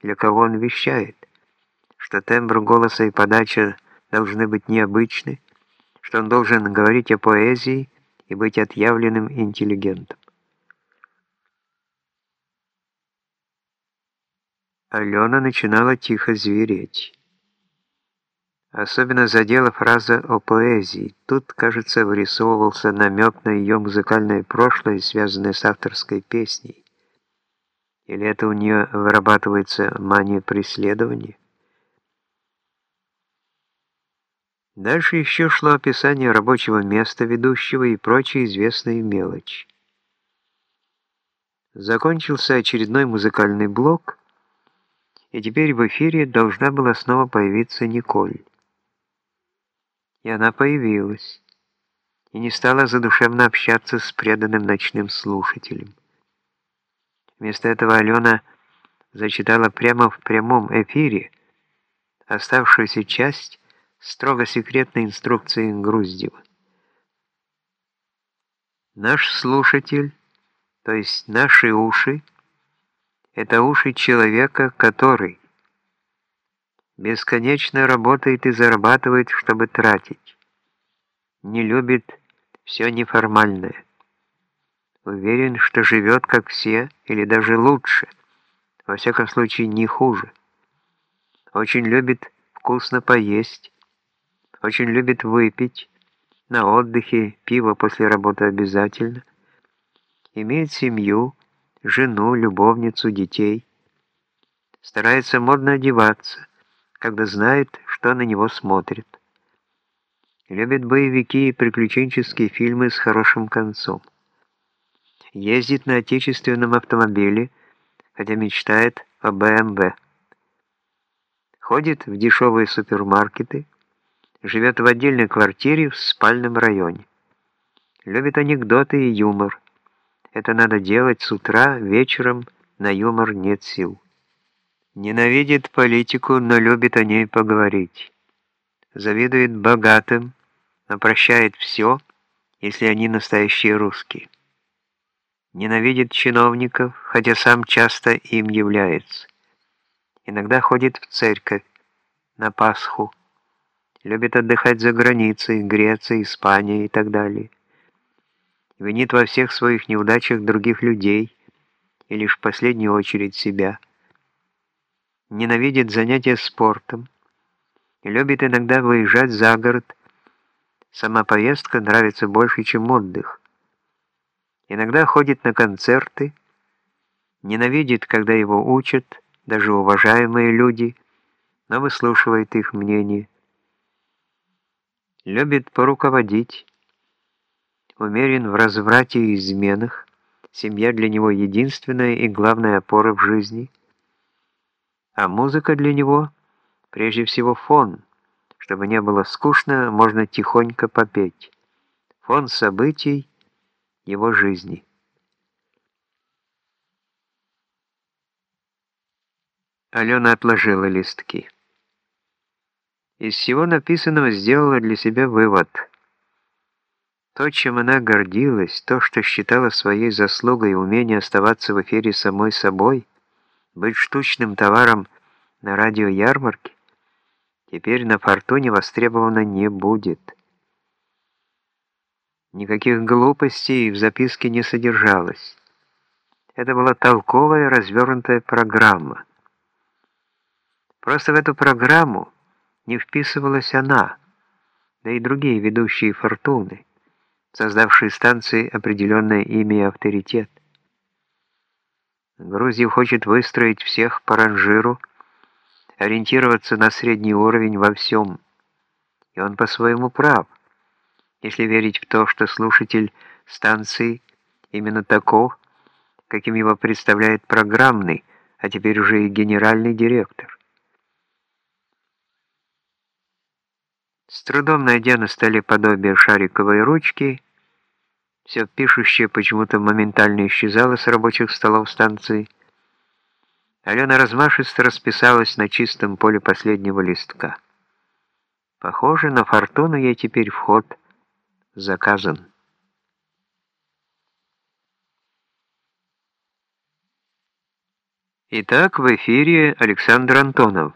для кого он вещает, что тембр голоса и подача должны быть необычны, что он должен говорить о поэзии и быть отъявленным интеллигентом. Алена начинала тихо звереть. Особенно задела фраза о поэзии. Тут, кажется, вырисовывался намек на ее музыкальное прошлое, связанное с авторской песней. Или это у нее вырабатывается мания преследования? Дальше еще шло описание рабочего места ведущего и прочие известные мелочи. Закончился очередной музыкальный блок, и теперь в эфире должна была снова появиться Николь. И она появилась, и не стала задушевно общаться с преданным ночным слушателем. Вместо этого Алена зачитала прямо в прямом эфире оставшуюся часть строго секретной инструкции Груздева. Наш слушатель, то есть наши уши, это уши человека, который бесконечно работает и зарабатывает, чтобы тратить, не любит все неформальное. Уверен, что живет как все, или даже лучше, во всяком случае не хуже. Очень любит вкусно поесть, очень любит выпить, на отдыхе, пиво после работы обязательно, имеет семью, жену, любовницу, детей. Старается модно одеваться, когда знает, что на него смотрит. Любит боевики и приключенческие фильмы с хорошим концом. Ездит на отечественном автомобиле, хотя мечтает о БМВ. Ходит в дешевые супермаркеты, живет в отдельной квартире в спальном районе. Любит анекдоты и юмор. Это надо делать с утра, вечером на юмор нет сил. Ненавидит политику, но любит о ней поговорить. Завидует богатым, но прощает все, если они настоящие русские. Ненавидит чиновников, хотя сам часто им является. Иногда ходит в церковь на Пасху. Любит отдыхать за границей, Греция, Испания и так далее винит во всех своих неудачах других людей и лишь в последнюю очередь себя. Ненавидит занятия спортом любит иногда выезжать за город. Сама поездка нравится больше, чем отдых. Иногда ходит на концерты, ненавидит, когда его учат, даже уважаемые люди, но выслушивает их мнение. Любит поруководить, умерен в разврате и изменах, семья для него единственная и главная опора в жизни, а музыка для него прежде всего фон, чтобы не было скучно, можно тихонько попеть. Фон событий его жизни. Алена отложила листки. Из всего написанного сделала для себя вывод – то, чем она гордилась, то, что считала своей заслугой умение оставаться в эфире самой собой, быть штучным товаром на радиоярмарке, теперь на фортуне востребовано не будет. Никаких глупостей в записке не содержалось. Это была толковая, развернутая программа. Просто в эту программу не вписывалась она, да и другие ведущие фортуны создавший станции определенное имя и авторитет. Грузия хочет выстроить всех по ранжиру, ориентироваться на средний уровень во всем. И он по-своему прав, если верить в то, что слушатель станции именно таков, каким его представляет программный, а теперь уже и генеральный директор. С трудом найдя на столе подобие шариковой ручки, все пишущее почему-то моментально исчезало с рабочих столов станции. Алена размашисто расписалась на чистом поле последнего листка. Похоже, на фортуну ей теперь вход заказан. Итак, в эфире Александр Антонов.